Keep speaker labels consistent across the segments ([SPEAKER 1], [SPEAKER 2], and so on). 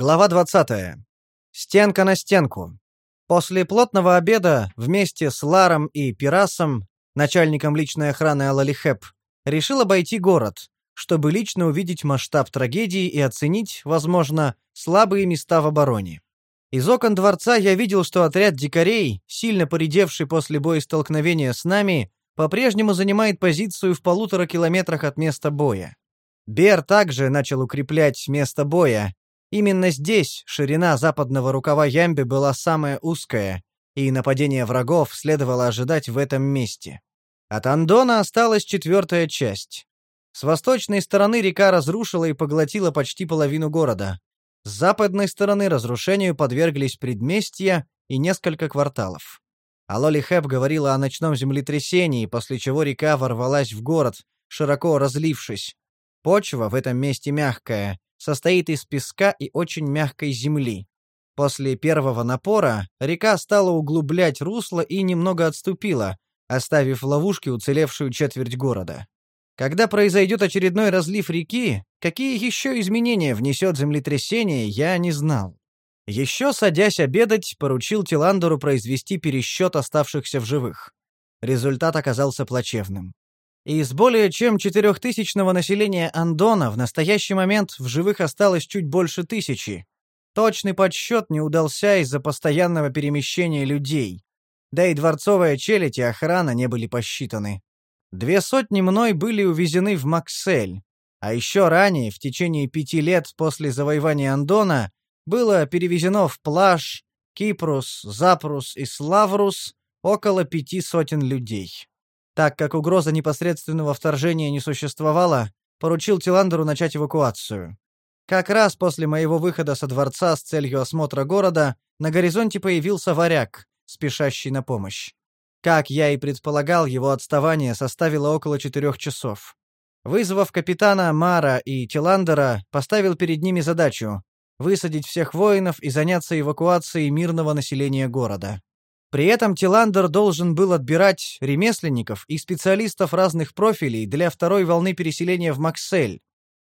[SPEAKER 1] Глава 20. Стенка на стенку. После плотного обеда вместе с Ларом и Пирасом, начальником личной охраны Алалихеп, решил обойти город, чтобы лично увидеть масштаб трагедии и оценить, возможно, слабые места в обороне. Из окон дворца я видел, что отряд дикарей, сильно поредевший после боестолкновения с нами, по-прежнему занимает позицию в полутора километрах от места боя. Бер также начал укреплять место боя, Именно здесь ширина западного рукава Ямби была самая узкая, и нападение врагов следовало ожидать в этом месте. От Андона осталась четвертая часть. С восточной стороны река разрушила и поглотила почти половину города. С западной стороны разрушению подверглись предместья и несколько кварталов. Алоли Хэп говорила о ночном землетрясении, после чего река ворвалась в город, широко разлившись. Почва в этом месте мягкая, состоит из песка и очень мягкой земли. После первого напора река стала углублять русло и немного отступила, оставив в ловушке уцелевшую четверть города. Когда произойдет очередной разлив реки, какие еще изменения внесет землетрясение, я не знал. Еще садясь обедать, поручил Тиландеру произвести пересчет оставшихся в живых. Результат оказался плачевным. Из более чем четырехтысячного населения Андона в настоящий момент в живых осталось чуть больше тысячи. Точный подсчет не удался из-за постоянного перемещения людей. Да и дворцовая челядь и охрана не были посчитаны. Две сотни мной были увезены в Максель. А еще ранее, в течение пяти лет после завоевания Андона, было перевезено в Плаж, Кипрус, Запрус и Славрус около пяти сотен людей. Так как угроза непосредственного вторжения не существовала, поручил Тиландеру начать эвакуацию. Как раз после моего выхода со дворца с целью осмотра города на горизонте появился варяг, спешащий на помощь. Как я и предполагал, его отставание составило около четырех часов. Вызвав капитана Мара и Тиландера, поставил перед ними задачу — высадить всех воинов и заняться эвакуацией мирного населения города. При этом Тиландер должен был отбирать ремесленников и специалистов разных профилей для второй волны переселения в Максель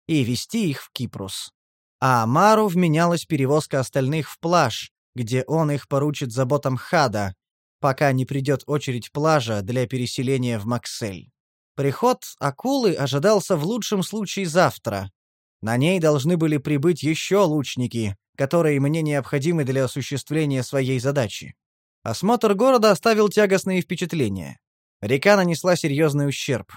[SPEAKER 1] и вести их в Кипрус. А Амару вменялась перевозка остальных в плаж, где он их поручит заботам Хада, пока не придет очередь плажа для переселения в Максель. Приход акулы ожидался в лучшем случае завтра. На ней должны были прибыть еще лучники, которые мне необходимы для осуществления своей задачи. Осмотр города оставил тягостные впечатления. Река нанесла серьезный ущерб.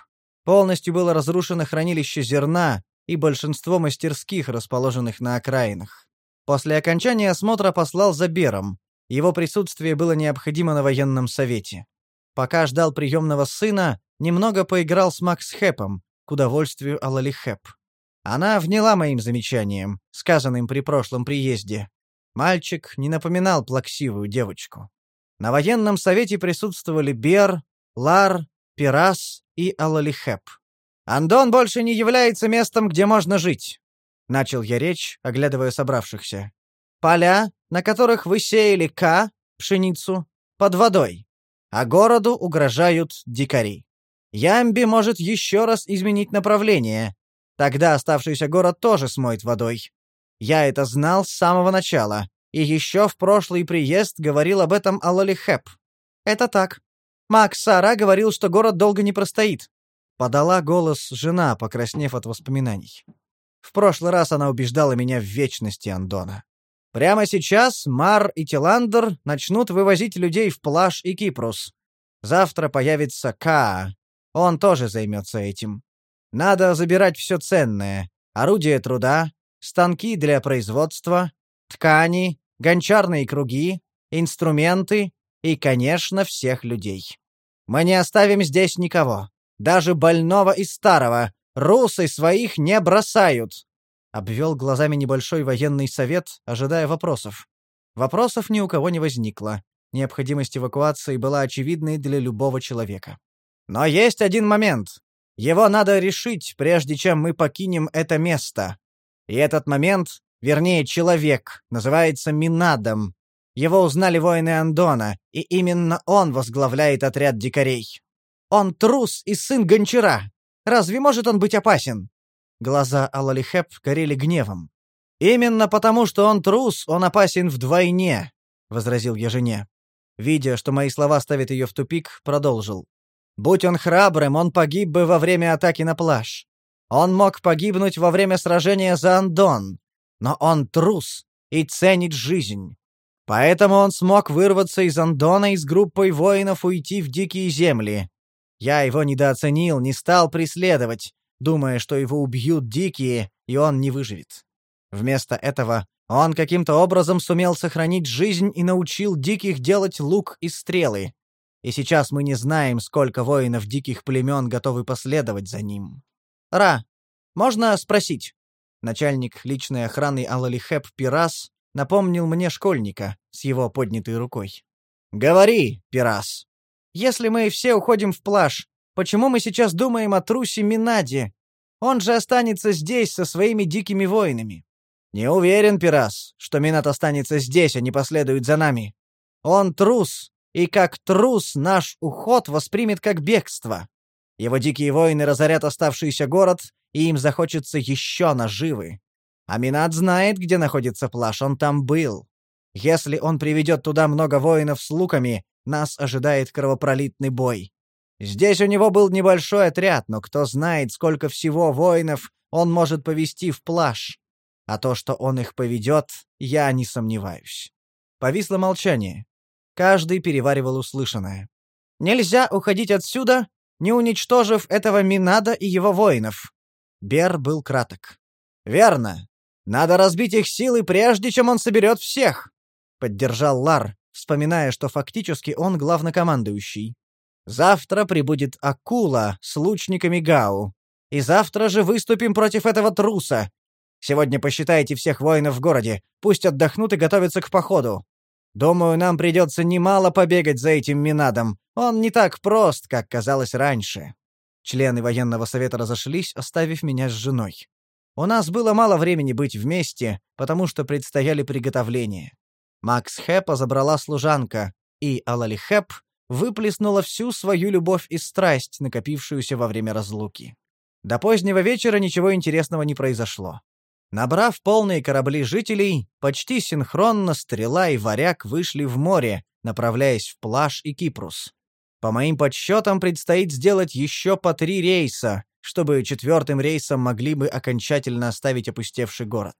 [SPEAKER 1] Полностью было разрушено хранилище зерна и большинство мастерских, расположенных на окраинах. После окончания осмотра послал за Бером. Его присутствие было необходимо на военном совете. Пока ждал приемного сына, немного поиграл с Макс Хэпом, к удовольствию Алали Хэп. Она вняла моим замечаниям, сказанным при прошлом приезде. Мальчик не напоминал плаксивую девочку. На военном совете присутствовали Бер, Лар, Пирас и Алалихеп. «Андон больше не является местом, где можно жить», — начал я речь, оглядывая собравшихся. «Поля, на которых вы сеяли ка, пшеницу, под водой, а городу угрожают дикари. Ямби может еще раз изменить направление. Тогда оставшийся город тоже смоет водой. Я это знал с самого начала, и еще в прошлый приезд говорил об этом Алоли Хэп. Это так. Макс Сара говорил, что город долго не простоит. Подала голос жена, покраснев от воспоминаний. В прошлый раз она убеждала меня в вечности Андона. Прямо сейчас Мар и Тиландер начнут вывозить людей в Плаж и Кипрус. Завтра появится Каа. Он тоже займется этим. Надо забирать все ценное. Орудия труда, станки для производства, ткани, гончарные круги, инструменты и, конечно, всех людей. Мы не оставим здесь никого. Даже больного и старого. Русы своих не бросают. Обвел глазами небольшой военный совет, ожидая вопросов. Вопросов ни у кого не возникло. Необходимость эвакуации была очевидной для любого человека. Но есть один момент. Его надо решить, прежде чем мы покинем это место. И этот момент Вернее, человек, называется Минадом. Его узнали воины Андона, и именно он возглавляет отряд дикарей. Он трус и сын гончара. Разве может он быть опасен? Глаза Алалихеп горели гневом. Именно потому, что он трус, он опасен вдвойне, возразил я жене. Видя, что мои слова ставят ее в тупик, продолжил. Будь он храбрым, он погиб бы во время атаки на плаж. Он мог погибнуть во время сражения за Андон, но он трус и ценит жизнь. Поэтому он смог вырваться из Андона и с группой воинов уйти в дикие земли. Я его недооценил, не стал преследовать, думая, что его убьют дикие, и он не выживет. Вместо этого он каким-то образом сумел сохранить жизнь и научил диких делать лук и стрелы. И сейчас мы не знаем, сколько воинов диких племен готовы последовать за ним. Ра, можно спросить? Начальник личной охраны Алалихеп Пирас напомнил мне школьника с его поднятой рукой. «Говори, Пирас. Если мы все уходим в плаж, почему мы сейчас думаем о трусе Минаде? Он же останется здесь со своими дикими воинами». «Не уверен, Пирас, что Минат останется здесь, а не последует за нами. Он трус, и как трус наш уход воспримет как бегство. Его дикие воины разорят оставшийся город, и им захочется еще наживы. Аминат знает, где находится плаж, он там был. Если он приведет туда много воинов с луками, нас ожидает кровопролитный бой. Здесь у него был небольшой отряд, но кто знает, сколько всего воинов он может повести в плаж. А то, что он их поведет, я не сомневаюсь. Повисло молчание. Каждый переваривал услышанное. Нельзя уходить отсюда, не уничтожив этого Минада и его воинов. Бер был краток. Верно. Надо разбить их силы, прежде чем он соберет всех!» — поддержал Лар, вспоминая, что фактически он главнокомандующий. «Завтра прибудет Акула с лучниками Гау. И завтра же выступим против этого труса. Сегодня посчитайте всех воинов в городе, пусть отдохнут и готовятся к походу. Думаю, нам придется немало побегать за этим Минадом. Он не так прост, как казалось раньше». Члены военного совета разошлись, оставив меня с женой. У нас было мало времени быть вместе, потому что предстояли приготовления. Макс Хэпа забрала служанка, и Алали Хэп выплеснула всю свою любовь и страсть, накопившуюся во время разлуки. До позднего вечера ничего интересного не произошло. Набрав полные корабли жителей, почти синхронно стрела и варяг вышли в море, направляясь в Плаж и Кипрус. По моим подсчетам, предстоит сделать еще по три рейса, чтобы четвертым рейсом могли бы окончательно оставить опустевший город.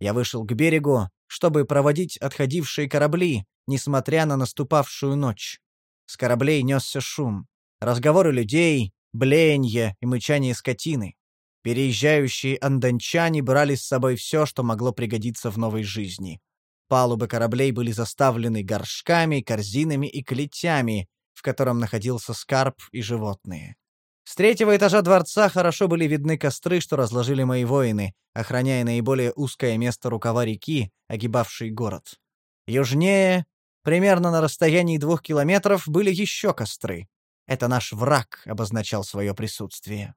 [SPEAKER 1] Я вышел к берегу, чтобы проводить отходившие корабли, несмотря на наступавшую ночь. С кораблей несся шум. Разговоры людей, блеяние и мычание скотины. Переезжающие андончане брали с собой все, что могло пригодиться в новой жизни. Палубы кораблей были заставлены горшками, корзинами и клетями, в котором находился скарб и животные. С третьего этажа дворца хорошо были видны костры, что разложили мои воины, охраняя наиболее узкое место рукава реки, огибавшей город. Южнее, примерно на расстоянии двух километров, были еще костры. Это наш враг обозначал свое присутствие.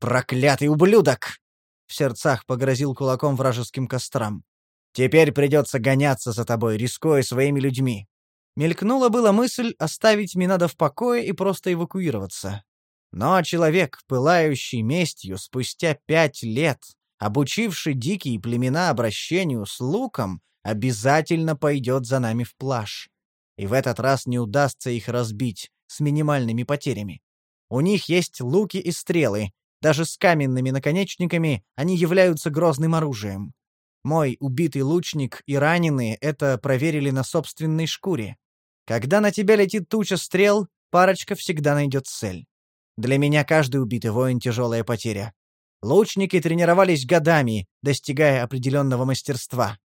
[SPEAKER 1] «Проклятый ублюдок!» В сердцах погрозил кулаком вражеским кострам. «Теперь придется гоняться за тобой, рискуя своими людьми». Мелькнула была мысль оставить Минада в покое и просто эвакуироваться. Но человек, пылающий местью спустя пять лет, обучивший дикие племена обращению с луком, обязательно пойдет за нами в плаж. И в этот раз не удастся их разбить с минимальными потерями. У них есть луки и стрелы, даже с каменными наконечниками они являются грозным оружием. Мой убитый лучник и раненые это проверили на собственной шкуре. Когда на тебя летит туча стрел, парочка всегда найдет цель. Для меня каждый убитый воин — тяжелая потеря. Лучники тренировались годами, достигая определенного мастерства.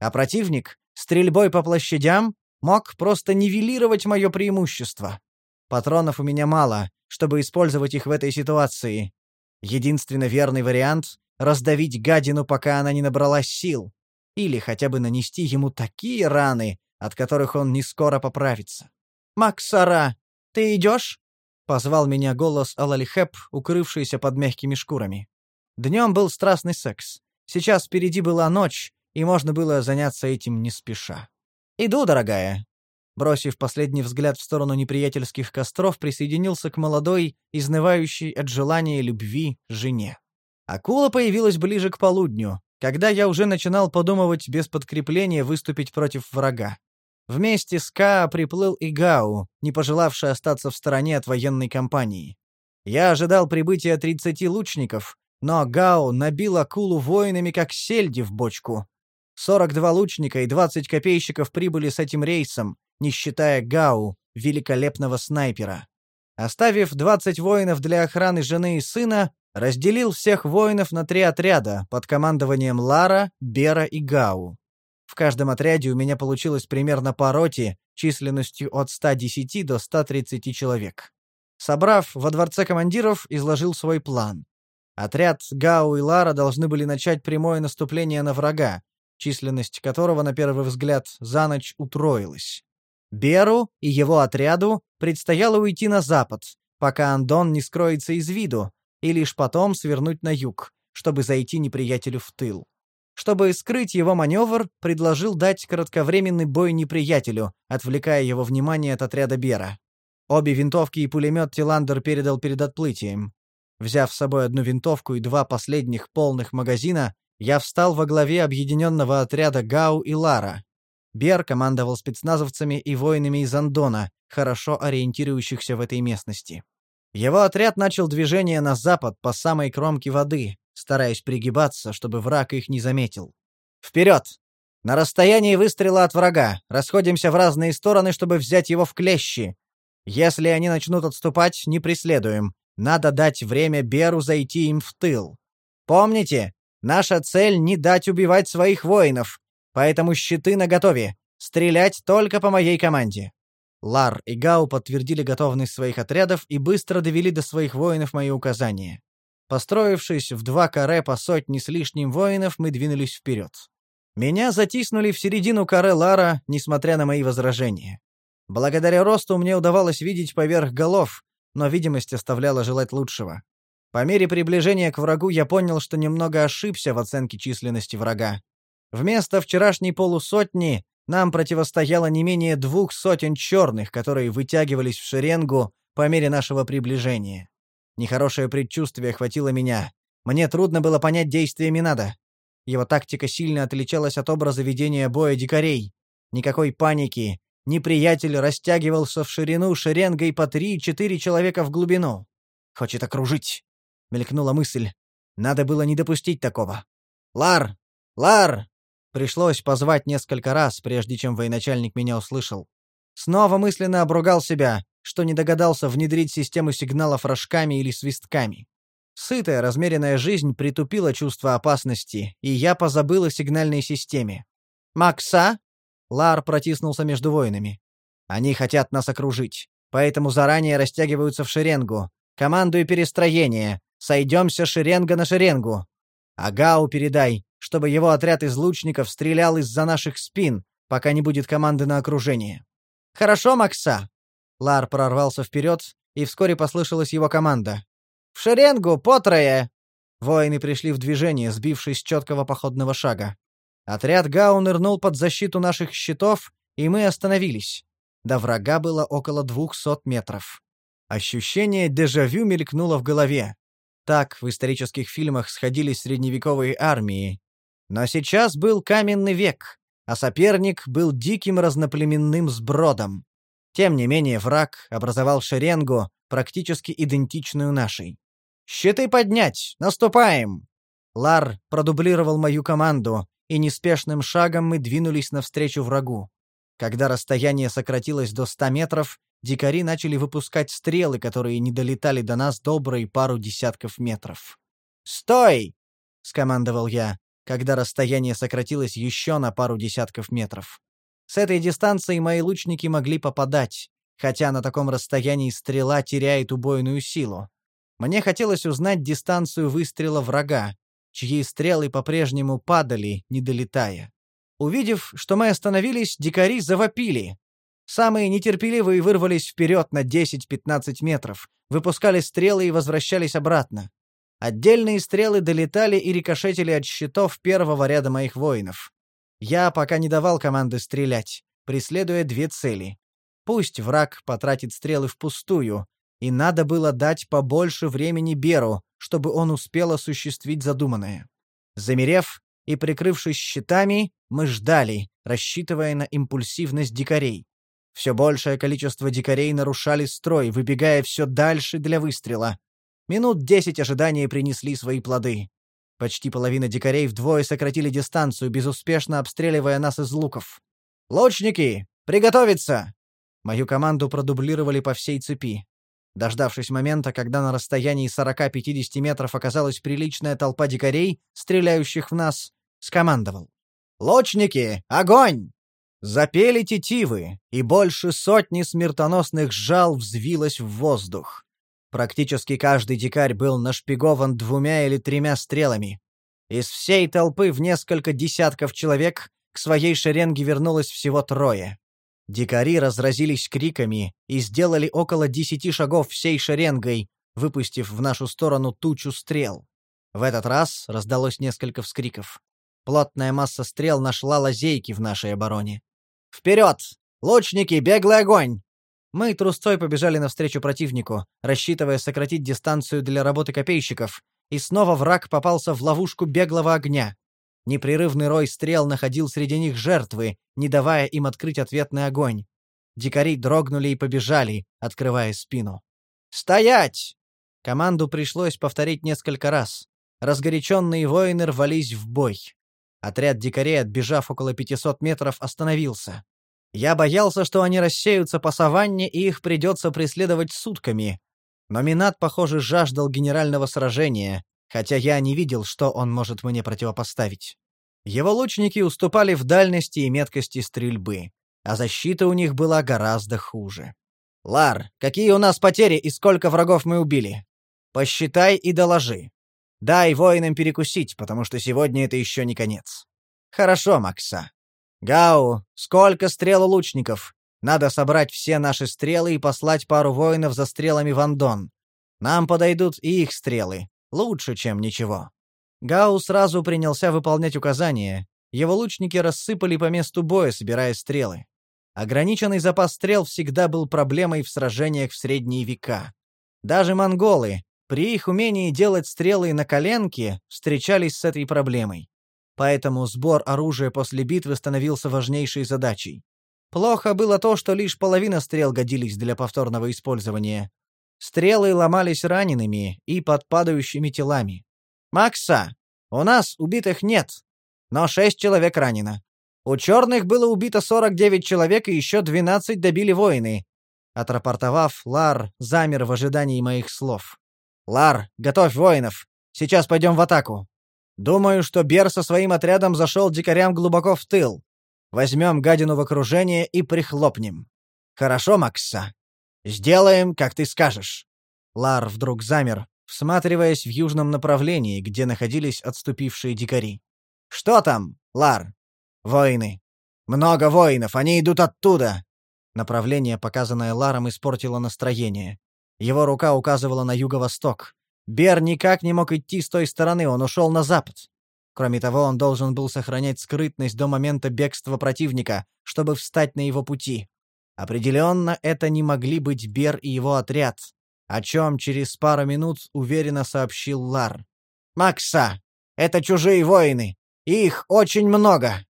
[SPEAKER 1] А противник, стрельбой по площадям, мог просто нивелировать мое преимущество. Патронов у меня мало, чтобы использовать их в этой ситуации. Единственно верный вариант — раздавить гадину, пока она не набралась сил. Или хотя бы нанести ему такие раны, от которых он не скоро поправится. «Максара, ты идешь?» Позвал меня голос Алалихеп, укрывшийся под мягкими шкурами. Днем был страстный секс. Сейчас впереди была ночь, и можно было заняться этим не спеша. «Иду, дорогая». Бросив последний взгляд в сторону неприятельских костров, присоединился к молодой, изнывающей от желания любви, жене. Акула появилась ближе к полудню, когда я уже начинал подумывать без подкрепления выступить против врага. Вместе с Ка приплыл и Гау, не пожелавший остаться в стороне от военной кампании. Я ожидал прибытия 30 лучников, но Гао набил акулу воинами, как сельди в бочку. 42 лучника и 20 копейщиков прибыли с этим рейсом, не считая Гау, великолепного снайпера. Оставив 20 воинов для охраны жены и сына, разделил всех воинов на три отряда под командованием Лара, Бера и Гау. В каждом отряде у меня получилось примерно по роте численностью от 110 до 130 человек. Собрав во дворце командиров, изложил свой план. Отряд Гау и Лара должны были начать прямое наступление на врага, численность которого, на первый взгляд, за ночь утроилась. Беру и его отряду предстояло уйти на запад, пока Андон не скроется из виду, и лишь потом свернуть на юг, чтобы зайти неприятелю в тыл. Чтобы скрыть его маневр, предложил дать кратковременный бой неприятелю, отвлекая его внимание от отряда Бера. Обе винтовки и пулемет Тиландер передал перед отплытием. Взяв с собой одну винтовку и два последних полных магазина, я встал во главе объединенного отряда Гау и Лара. Бер командовал спецназовцами и воинами из Андона, хорошо ориентирующихся в этой местности. Его отряд начал движение на запад по самой кромке воды, стараясь пригибаться, чтобы враг их не заметил. «Вперед! На расстоянии выстрела от врага. Расходимся в разные стороны, чтобы взять его в клещи. Если они начнут отступать, не преследуем. Надо дать время Беру зайти им в тыл. Помните, наша цель — не дать убивать своих воинов, Поэтому щиты наготове. Стрелять только по моей команде. Лар и Гау подтвердили готовность своих отрядов и быстро довели до своих воинов мои указания. Построившись в два каре по сотне с лишним воинов, мы двинулись вперед. Меня затиснули в середину каре Лара, несмотря на мои возражения. Благодаря росту мне удавалось видеть поверх голов, но видимость оставляла желать лучшего. По мере приближения к врагу я понял, что немного ошибся в оценке численности врага. Вместо вчерашней полусотни нам противостояло не менее двух сотен черных, которые вытягивались в шеренгу по мере нашего приближения. Нехорошее предчувствие охватило меня. Мне трудно было понять действия Минада. Его тактика сильно отличалась от образа ведения боя дикарей. Никакой паники. Неприятель растягивался в ширину шеренгой по три-четыре человека в глубину. «Хочет окружить», — мелькнула мысль. «Надо было не допустить такого». «Лар! Лар!» Пришлось позвать несколько раз, прежде чем военачальник меня услышал. Снова мысленно обругал себя, что не догадался внедрить систему сигналов рожками или свистками. Сытая, размеренная жизнь притупила чувство опасности, и я позабыл о сигнальной системе. «Макса?» Лар протиснулся между воинами. «Они хотят нас окружить, поэтому заранее растягиваются в шеренгу. Командую перестроение. Сойдемся шеренга на шеренгу. Агау передай, чтобы его отряд из лучников стрелял из-за наших спин, пока не будет команды на окружение. «Хорошо, Макса!» Лар прорвался вперед, и вскоре послышалась его команда. «В шеренгу, потрое!» Воины пришли в движение, сбившись с четкого походного шага. Отряд Гау нырнул под защиту наших щитов, и мы остановились. До врага было около двухсот метров. Ощущение дежавю мелькнуло в голове. Так в исторических фильмах сходились средневековые армии, но сейчас был каменный век, а соперник был диким разноплеменным сбродом. Тем не менее враг образовал шеренгу, практически идентичную нашей. «Щиты поднять! Наступаем!» Лар продублировал мою команду, и неспешным шагом мы двинулись навстречу врагу. Когда расстояние сократилось до ста метров, дикари начали выпускать стрелы, которые не долетали до нас добрые пару десятков метров. «Стой!» — скомандовал я когда расстояние сократилось еще на пару десятков метров. С этой дистанции мои лучники могли попадать, хотя на таком расстоянии стрела теряет убойную силу. Мне хотелось узнать дистанцию выстрела врага, чьи стрелы по-прежнему падали, не долетая. Увидев, что мы остановились, дикари завопили. Самые нетерпеливые вырвались вперед на 10-15 метров, выпускали стрелы и возвращались обратно. Отдельные стрелы долетали и рикошетили от щитов первого ряда моих воинов. Я пока не давал команды стрелять, преследуя две цели. Пусть враг потратит стрелы впустую, и надо было дать побольше времени Беру, чтобы он успел осуществить задуманное. Замерев, и, прикрывшись щитами, мы ждали, рассчитывая на импульсивность дикарей. Все большее количество дикарей нарушали строй, выбегая все дальше для выстрела. Минут десять ожидания принесли свои плоды. Почти половина дикарей вдвое сократили дистанцию, безуспешно обстреливая нас из луков. «Лучники! Приготовиться!» Мою команду продублировали по всей цепи. Дождавшись момента, когда на расстоянии 40-50 метров оказалась приличная толпа дикарей, стреляющих в нас, скомандовал. «Лучники! Огонь!» Запели тетивы, и больше сотни смертоносных жал взвилось в воздух. Практически каждый дикарь был нашпигован двумя или тремя стрелами. Из всей толпы в несколько десятков человек к своей шеренге вернулось всего трое. Дикари разразились криками и сделали около десяти шагов всей шеренгой, выпустив в нашу сторону тучу стрел. В этот раз раздалось несколько вскриков. Плотная масса стрел нашла лазейки в нашей обороне. «Вперед! Лучники, беглый огонь!» Мы трусцой побежали навстречу противнику, рассчитывая сократить дистанцию для работы копейщиков, и снова враг попался в ловушку беглого огня. Непрерывный рой стрел находил среди них жертвы, не давая им открыть ответный огонь. Дикари дрогнули и побежали, открывая спину. «Стоять!» Команду пришлось повторить несколько раз. Разгоряченные воины рвались в бой. Отряд дикарей, отбежав около 500 метров, остановился. Я боялся, что они рассеются по саванне, и их придется преследовать сутками. Но Минат, похоже, жаждал генерального сражения, хотя я не видел, что он может мне противопоставить. Его лучники уступали в дальности и меткости стрельбы, а защита у них была гораздо хуже. «Лар, какие у нас потери и сколько врагов мы убили? Посчитай и доложи. Дай воинам перекусить, потому что сегодня это еще не конец». «Хорошо, Макса. «Гау, сколько стрел у лучников? Надо собрать все наши стрелы и послать пару воинов за стрелами в Андон. Нам подойдут и их стрелы. Лучше, чем ничего». Гау сразу принялся выполнять указания. Его лучники рассыпали по месту боя, собирая стрелы. Ограниченный запас стрел всегда был проблемой в сражениях в средние века. Даже монголы, при их умении делать стрелы на коленке, встречались с этой проблемой поэтому сбор оружия после битвы становился важнейшей задачей. Плохо было то, что лишь половина стрел годились для повторного использования. Стрелы ломались ранеными и под падающими телами. «Макса, у нас убитых нет, но шесть человек ранено. У черных было убито 49 человек и еще 12 добили воины». Отрапортовав, Лар замер в ожидании моих слов. «Лар, готовь воинов. Сейчас пойдем в атаку». Думаю, что Бер со своим отрядом зашел дикарям глубоко в тыл. Возьмем гадину в окружение и прихлопнем. Хорошо, Макса? Сделаем, как ты скажешь. Лар вдруг замер, всматриваясь в южном направлении, где находились отступившие дикари. Что там, Лар? Воины. Много воинов, они идут оттуда. Направление, показанное Ларом, испортило настроение. Его рука указывала на юго-восток. Бер никак не мог идти с той стороны, он ушел на запад. Кроме того, он должен был сохранять скрытность до момента бегства противника, чтобы встать на его пути. Определенно, это не могли быть Бер и его отряд, о чем через пару минут уверенно сообщил Лар. «Макса, это чужие воины. Их очень много.